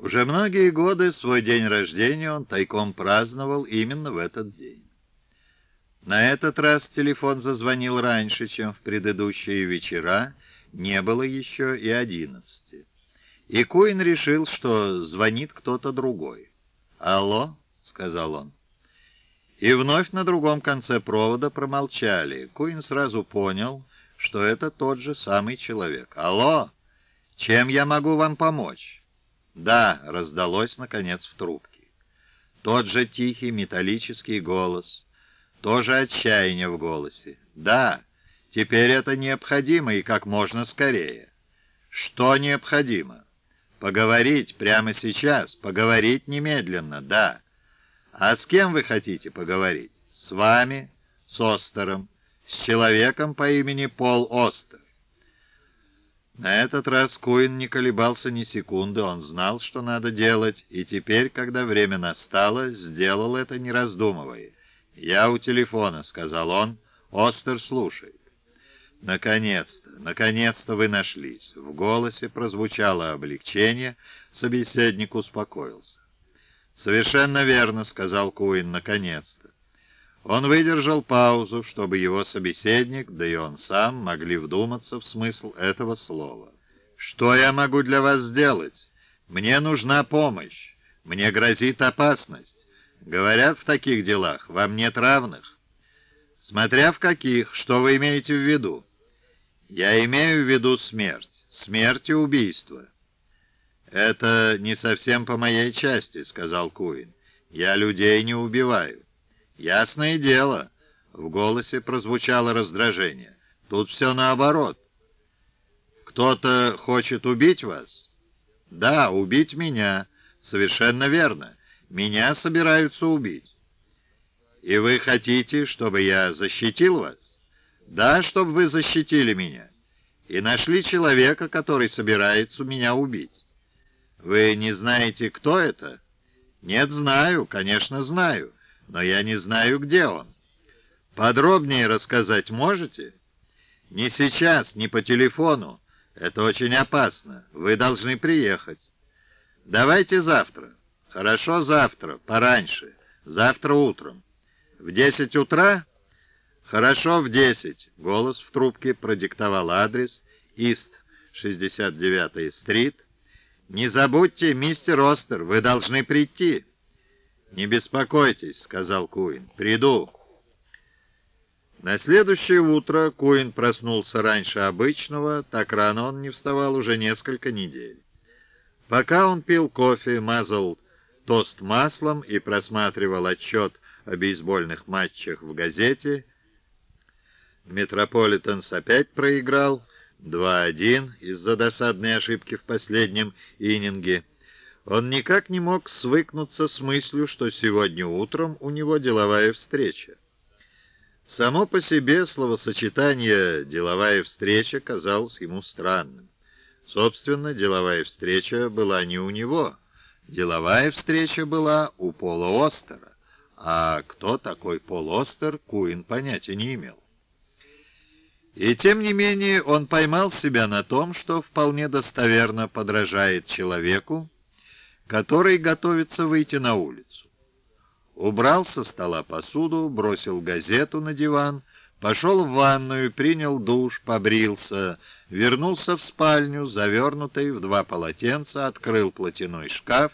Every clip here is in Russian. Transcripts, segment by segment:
Уже многие годы свой день рождения он тайком праздновал именно в этот день. На этот раз телефон зазвонил раньше, чем в предыдущие вечера, не было еще и одиннадцати. И Куин решил, что звонит кто-то другой. «Алло?» — сказал он. И вновь на другом конце провода промолчали. Куин сразу понял, что это тот же самый человек. «Алло! Чем я могу вам помочь?» «Да», — раздалось, наконец, в трубке. Тот же тихий металлический голос, тоже отчаяние в голосе. «Да, теперь это необходимо и как можно скорее». «Что необходимо?» «Поговорить прямо сейчас, поговорить немедленно, да». «А с кем вы хотите поговорить?» «С вами, с Остером, с человеком по имени Пол Остер». На этот раз Куин не колебался ни секунды, он знал, что надо делать, и теперь, когда время настало, сделал это не раздумывая. «Я у телефона», — сказал он, — «Остер слушает». «Наконец-то, наконец-то вы нашлись!» В голосе прозвучало облегчение, собеседник успокоился. «Совершенно верно», — сказал Куин, — «наконец-то». Он выдержал паузу, чтобы его собеседник, да и он сам, могли вдуматься в смысл этого слова. «Что я могу для вас сделать? Мне нужна помощь. Мне грозит опасность. Говорят, в таких делах вам нет равных. Смотря в каких, что вы имеете в виду? Я имею в виду смерть. Смерть и убийство. «Это не совсем по моей части», — сказал Куин. «Я людей не убиваю». «Ясное дело», — в голосе прозвучало раздражение. «Тут все наоборот». «Кто-то хочет убить вас?» «Да, убить меня. Совершенно верно. Меня собираются убить». «И вы хотите, чтобы я защитил вас?» «Да, чтобы вы защитили меня. И нашли человека, который собирается меня убить». Вы не знаете, кто это? Нет, знаю, конечно, знаю, но я не знаю, где он. Подробнее рассказать можете? Не сейчас, не по телефону. Это очень опасно. Вы должны приехать. Давайте завтра. Хорошо, завтра, пораньше. Завтра утром. В десять утра? Хорошо, в десять. Голос в трубке продиктовал адрес. Ист, 69-й стрит, «Не забудьте, мистер Остер, вы должны прийти». «Не беспокойтесь», — сказал Куин. «Приду». На следующее утро Куин проснулся раньше обычного, так рано он не вставал уже несколько недель. Пока он пил кофе, мазал тост маслом и просматривал отчет о бейсбольных матчах в газете, Метрополитенс опять проиграл, 2-1 из-за досадной ошибки в последнем ининге. Он никак не мог свыкнуться с мыслью, что сегодня утром у него деловая встреча. Само по себе словосочетание «деловая встреча» казалось ему странным. Собственно, деловая встреча была не у него. Деловая встреча была у Пола Остера. А кто такой Пол Остер, Куин понятия не имел. И тем не менее он поймал себя на том, что вполне достоверно подражает человеку, который готовится выйти на улицу. Убрал со стола посуду, бросил газету на диван, пошел в ванную, принял душ, побрился, вернулся в спальню, завернутый в два полотенца, открыл платяной шкаф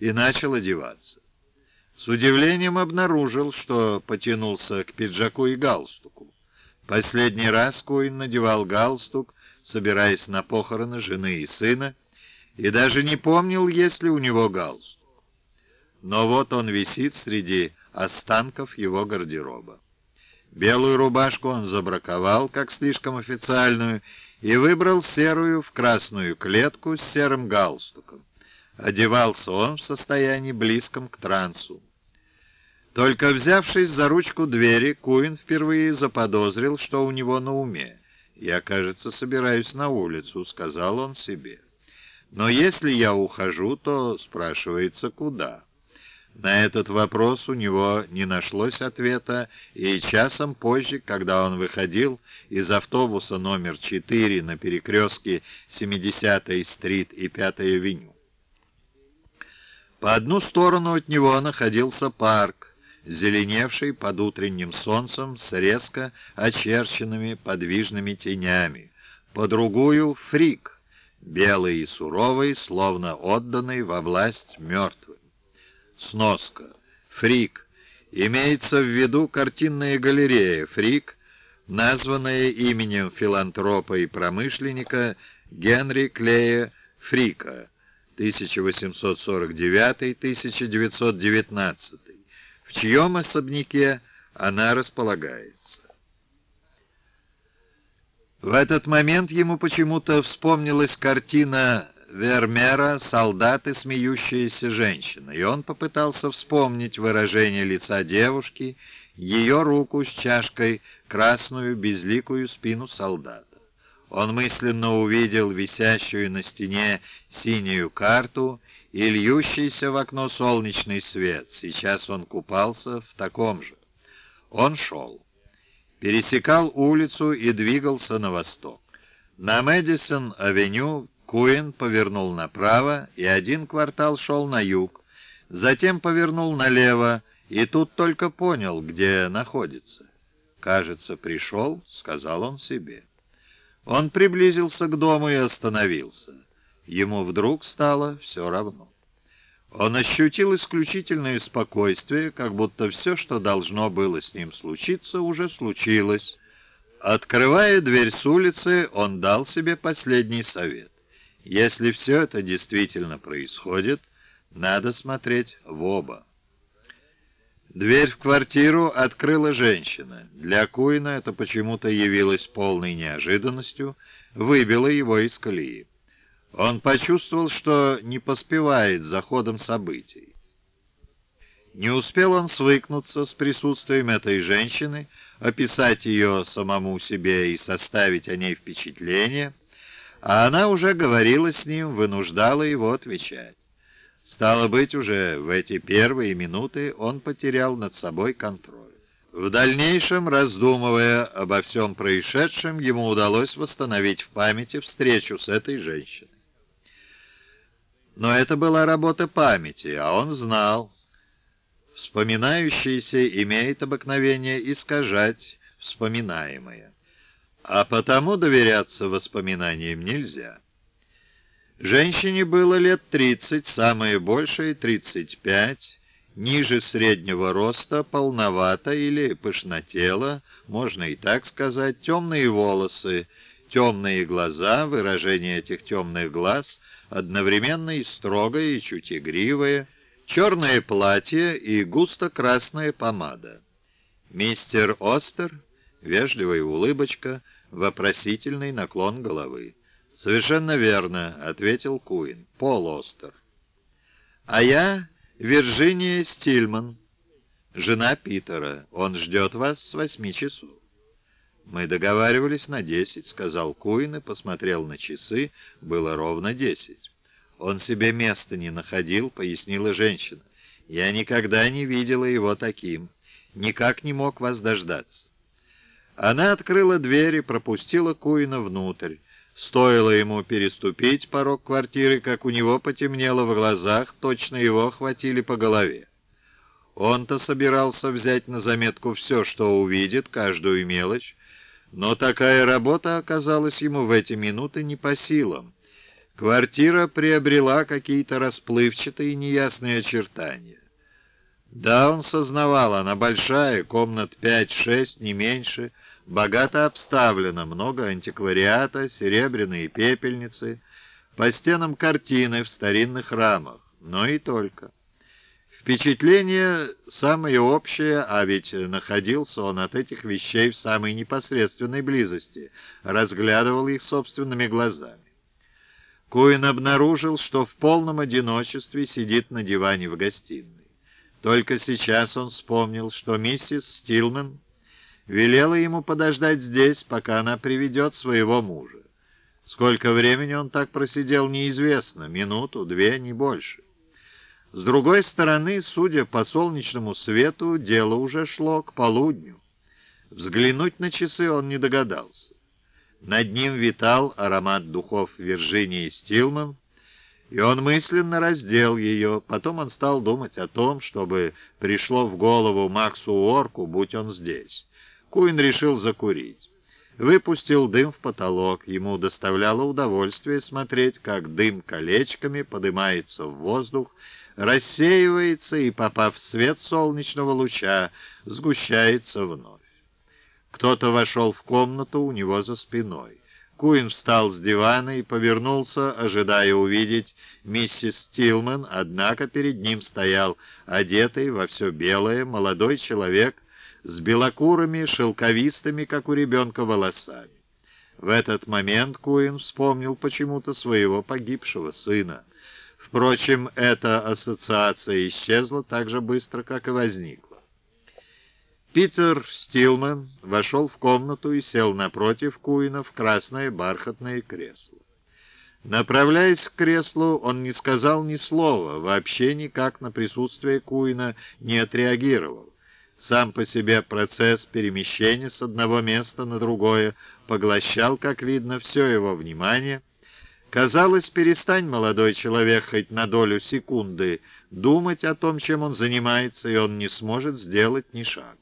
и начал одеваться. С удивлением обнаружил, что потянулся к пиджаку и галстуку. Последний раз Куин надевал галстук, собираясь на похороны жены и сына, и даже не помнил, есть ли у него галстук. Но вот он висит среди останков его гардероба. Белую рубашку он забраковал, как слишком официальную, и выбрал серую в красную клетку с серым галстуком. Одевался он в состоянии близком к трансу. Только взявшись за ручку двери, Куин впервые заподозрил, что у него на уме. «Я, кажется, собираюсь на улицу», — сказал он себе. «Но если я ухожу, то спрашивается, куда?» На этот вопрос у него не нашлось ответа, и часом позже, когда он выходил из автобуса номер 4 на перекрестке 70-й стрит и 5-й авеню, По одну сторону от него находился парк, зеленевший под утренним солнцем с резко очерченными подвижными тенями. По другую — фрик, белый и суровый, словно отданный во власть мертвым. Сноска. Фрик. Имеется в виду картинная галерея «Фрик», названная именем филантропа и промышленника Генри Клея Фрика 1849-1919, в чьем особняке она располагается. В этот момент ему почему-то вспомнилась картина Вермера «Солдаты, смеющаяся женщина», и он попытался вспомнить выражение лица девушки, ее руку с чашкой, красную безликую спину солдата. Он мысленно увидел висящую на стене синюю карту и льющийся в окно солнечный свет. Сейчас он купался в таком же. Он шел. Пересекал улицу и двигался на восток. На Мэдисон-авеню Куин повернул направо, и один квартал шел на юг. Затем повернул налево, и тут только понял, где находится. «Кажется, пришел», — сказал он себе. Он приблизился к дому и остановился. Ему вдруг стало все равно. Он ощутил исключительное спокойствие, как будто все, что должно было с ним случиться, уже случилось. Открывая дверь с улицы, он дал себе последний совет. Если все это действительно происходит, надо смотреть в оба. Дверь в квартиру открыла женщина. Для Куина это почему-то явилось полной неожиданностью, выбило его из колеи. Он почувствовал, что не поспевает за ходом событий. Не успел он свыкнуться с присутствием этой женщины, описать ее самому себе и составить о ней впечатление, а она уже говорила с ним, вынуждала его отвечать. Стало быть, уже в эти первые минуты он потерял над собой контроль. В дальнейшем, раздумывая обо всем происшедшем, ему удалось восстановить в памяти встречу с этой женщиной. Но это была работа памяти, а он знал. Вспоминающийся имеет обыкновение искажать вспоминаемое, а потому доверяться воспоминаниям нельзя. Женщине было лет 30, самое большее — 35, ниже среднего роста, полновато или пышнотело, можно и так сказать, темные волосы, темные глаза, выражение этих темных глаз одновременно и строгое, и чуть игривое, черное платье и густо-красная помада. Мистер Остер, вежливая улыбочка, вопросительный наклон головы. «Совершенно верно», — ответил Куин. «Пол Остер». «А я Вирджиния Стильман, жена Питера. Он ждет вас с восьми часов». «Мы договаривались на десять», — сказал Куин и посмотрел на часы. Было ровно десять. «Он себе места не находил», — пояснила женщина. «Я никогда не видела его таким. Никак не мог вас дождаться». Она открыла дверь и пропустила Куина внутрь. Стоило ему переступить порог квартиры, как у него потемнело в глазах, точно его охватили по голове. Он-то собирался взять на заметку все, что увидит, каждую мелочь, но такая работа оказалась ему в эти минуты не по силам. Квартира приобрела какие-то расплывчатые неясные очертания. Да, он сознавал, она большая, комнат пять-шесть, не меньше — богато обставлено, много антиквариата, серебряные пепельницы, по стенам картины в старинных рамах, но и только. Впечатление самое общее, а ведь находился он от этих вещей в самой непосредственной близости, разглядывал их собственными глазами. Куин обнаружил, что в полном одиночестве сидит на диване в гостиной. Только сейчас он вспомнил, что миссис Стилман велела ему подождать здесь, пока она приведет своего мужа. Сколько времени он так просидел, неизвестно, минуту, две, не больше. С другой стороны, судя по солнечному свету, дело уже шло к полудню. Взглянуть на часы он не догадался. Над ним витал аромат духов Вирджинии Стилман. и он мысленно раздел ее. Потом он стал думать о том, чтобы пришло в голову Максу Уорку, будь он здесь. Куин решил закурить. Выпустил дым в потолок. Ему доставляло удовольствие смотреть, как дым колечками поднимается в воздух, рассеивается и, попав в свет солнечного луча, сгущается вновь. Кто-то вошел в комнату у него за спиной. Куин встал с дивана и повернулся, ожидая увидеть миссис Тилман, однако перед ним стоял одетый во все белое молодой человек с белокурыми, шелковистыми, как у ребенка, волосами. В этот момент Куин вспомнил почему-то своего погибшего сына. Впрочем, эта ассоциация исчезла так же быстро, как и возникла. Питер Стилман вошел в комнату и сел напротив Куина в красное бархатное кресло. Направляясь к креслу, он не сказал ни слова, вообще никак на присутствие Куина не отреагировал. Сам по себе процесс перемещения с одного места на другое поглощал, как видно, все его внимание. Казалось, перестань, молодой человек, хоть на долю секунды думать о том, чем он занимается, и он не сможет сделать ни шага.